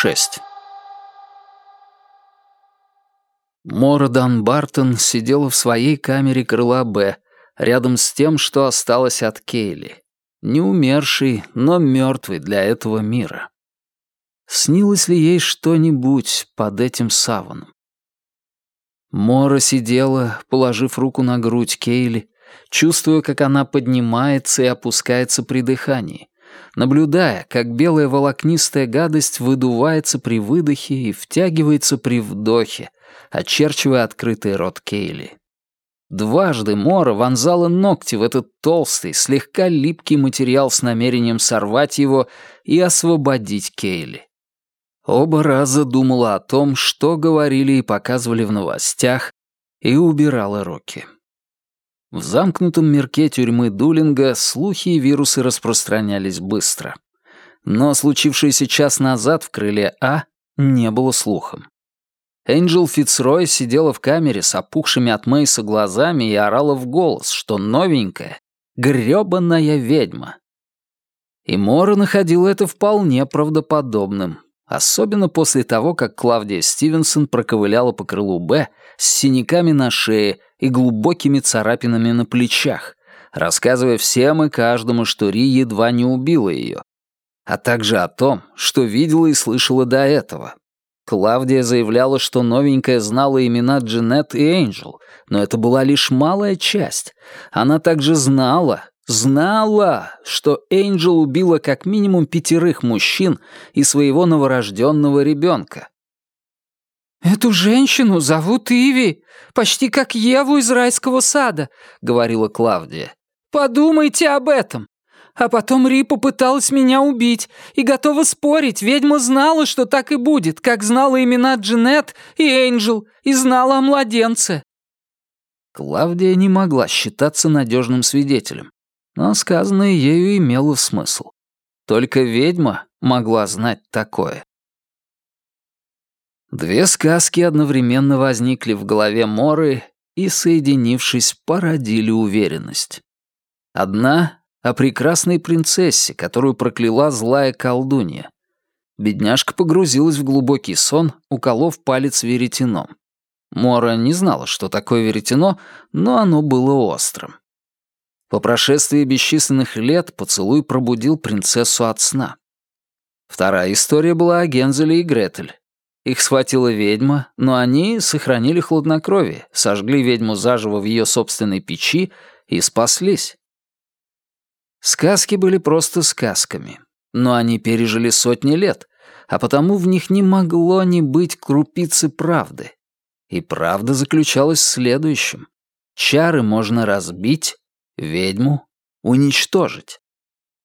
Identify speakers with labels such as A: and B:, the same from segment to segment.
A: 6. Мора Дан Бартон сидела в своей камере крыла «Б», рядом с тем, что осталось от Кейли. Не умерший, но мертвый для этого мира. Снилось ли ей что-нибудь под этим саваном? Мора сидела, положив руку на грудь Кейли, чувствуя, как она поднимается и опускается при дыхании, наблюдая, как белая волокнистая гадость выдувается при выдохе и втягивается при вдохе, очерчивая открытый рот Кейли. Дважды Мора вонзала ногти в этот толстый, слегка липкий материал с намерением сорвать его и освободить Кейли. Оба раза думала о том, что говорили и показывали в новостях, и убирала руки. В замкнутом мирке тюрьмы Дулинга слухи и вирусы распространялись быстро. Но случившееся час назад в крыле А не было слухом. Энджел Фицрой сидела в камере с опухшими от Мейса глазами и орала в голос, что новенькая — грёбаная ведьма. И Мора находила это вполне правдоподобным, особенно после того, как Клавдия Стивенсон проковыляла по крылу «Б» с синяками на шее и глубокими царапинами на плечах, рассказывая всем и каждому, что Ри едва не убила ее, а также о том, что видела и слышала до этого, Клавдия заявляла, что новенькая знала имена Джанет и Энджел, но это была лишь малая часть. Она также знала, знала, что Энджел убила как минимум пятерых мужчин и своего новорожденного ребенка.
B: «Эту женщину зовут Иви, почти как Еву из райского сада», — говорила Клавдия. «Подумайте об этом. А потом Ри попыталась меня убить, и готова спорить, ведьма знала, что так и будет, как знала имена Джанет и Энджел, и знала о младенце».
A: Клавдия не могла считаться надежным свидетелем, но сказанное ею имело смысл. Только ведьма могла знать такое. Две сказки одновременно возникли в голове Моры и, соединившись, породили уверенность. Одна о прекрасной принцессе, которую прокляла злая колдунья. Бедняжка погрузилась в глубокий сон, уколов палец веретеном. Мора не знала, что такое веретено, но оно было острым. По прошествии бесчисленных лет поцелуй пробудил принцессу от сна. Вторая история была о Гензеле и Гретель. Их схватила ведьма, но они сохранили хладнокровие, сожгли ведьму заживо в ее собственной печи и спаслись. Сказки были просто сказками, но они пережили сотни лет, а потому в них не могло не быть крупицы правды. И правда заключалась в следующем. Чары можно разбить, ведьму уничтожить.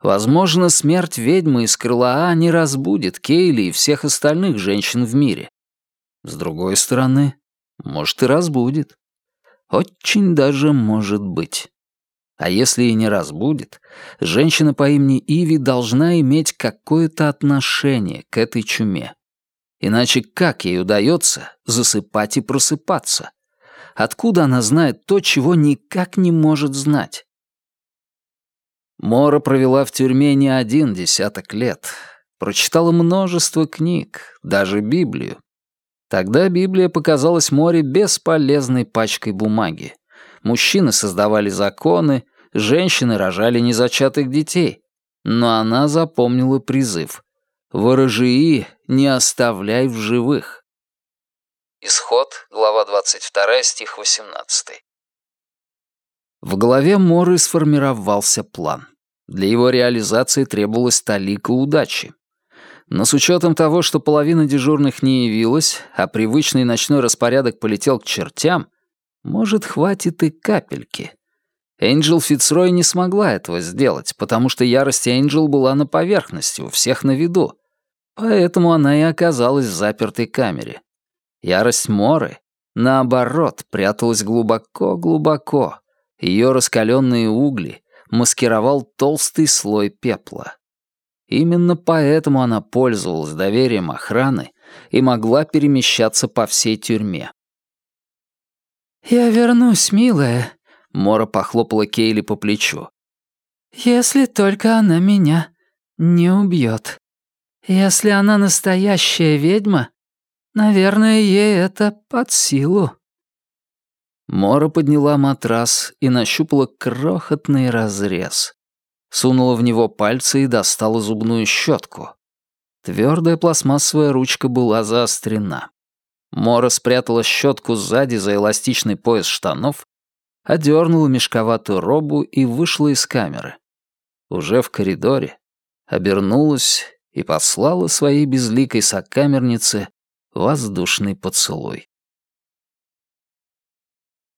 A: Возможно, смерть ведьмы из крыла А не разбудит Кейли и всех остальных женщин в мире. С другой стороны, может и разбудит. Очень даже может быть. А если и не разбудит, женщина по имени Иви должна иметь какое-то отношение к этой чуме. Иначе как ей удается засыпать и просыпаться? Откуда она знает то, чего никак не может знать? Мора провела в тюрьме не один десяток лет. Прочитала множество книг, даже Библию. Тогда Библия показалась Море бесполезной пачкой бумаги. Мужчины создавали законы, женщины рожали незачатых детей. Но она запомнила призыв «Ворожии не оставляй в живых». Исход, глава 22, стих 18. В голове Моры сформировался план. Для его реализации требовалась талика удачи. Но с учетом того, что половина дежурных не явилась, а привычный ночной распорядок полетел к чертям, может, хватит и капельки. Энджел Фицрой не смогла этого сделать, потому что ярость Энджел была на поверхности, у всех на виду. Поэтому она и оказалась в запертой камере. Ярость Моры, наоборот, пряталась глубоко-глубоко. Ее раскаленные угли маскировал толстый слой пепла. Именно поэтому она пользовалась доверием охраны и могла перемещаться по всей тюрьме.
B: «Я вернусь, милая», —
A: Мора похлопала Кейли по плечу.
B: «Если только она меня не убьет. Если она настоящая ведьма, наверное, ей это под силу.
A: Мора подняла матрас и нащупала крохотный разрез. Сунула в него пальцы и достала зубную щетку. Твердая пластмассовая ручка была заострена. Мора спрятала щетку сзади за эластичный пояс штанов, одернула мешковатую робу и вышла из камеры. Уже в коридоре обернулась и послала своей безликой сокамернице воздушный поцелуй.